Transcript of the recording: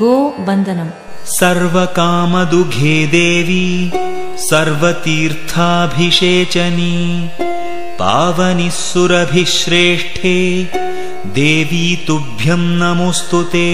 गोवन्दनम्। सर्वकामदुघे देवी सर्वतीर्थाभिषेचनी पावनि सुरभिश्रेष्ठे देवी तुभ्यं नमोऽस्तु ते।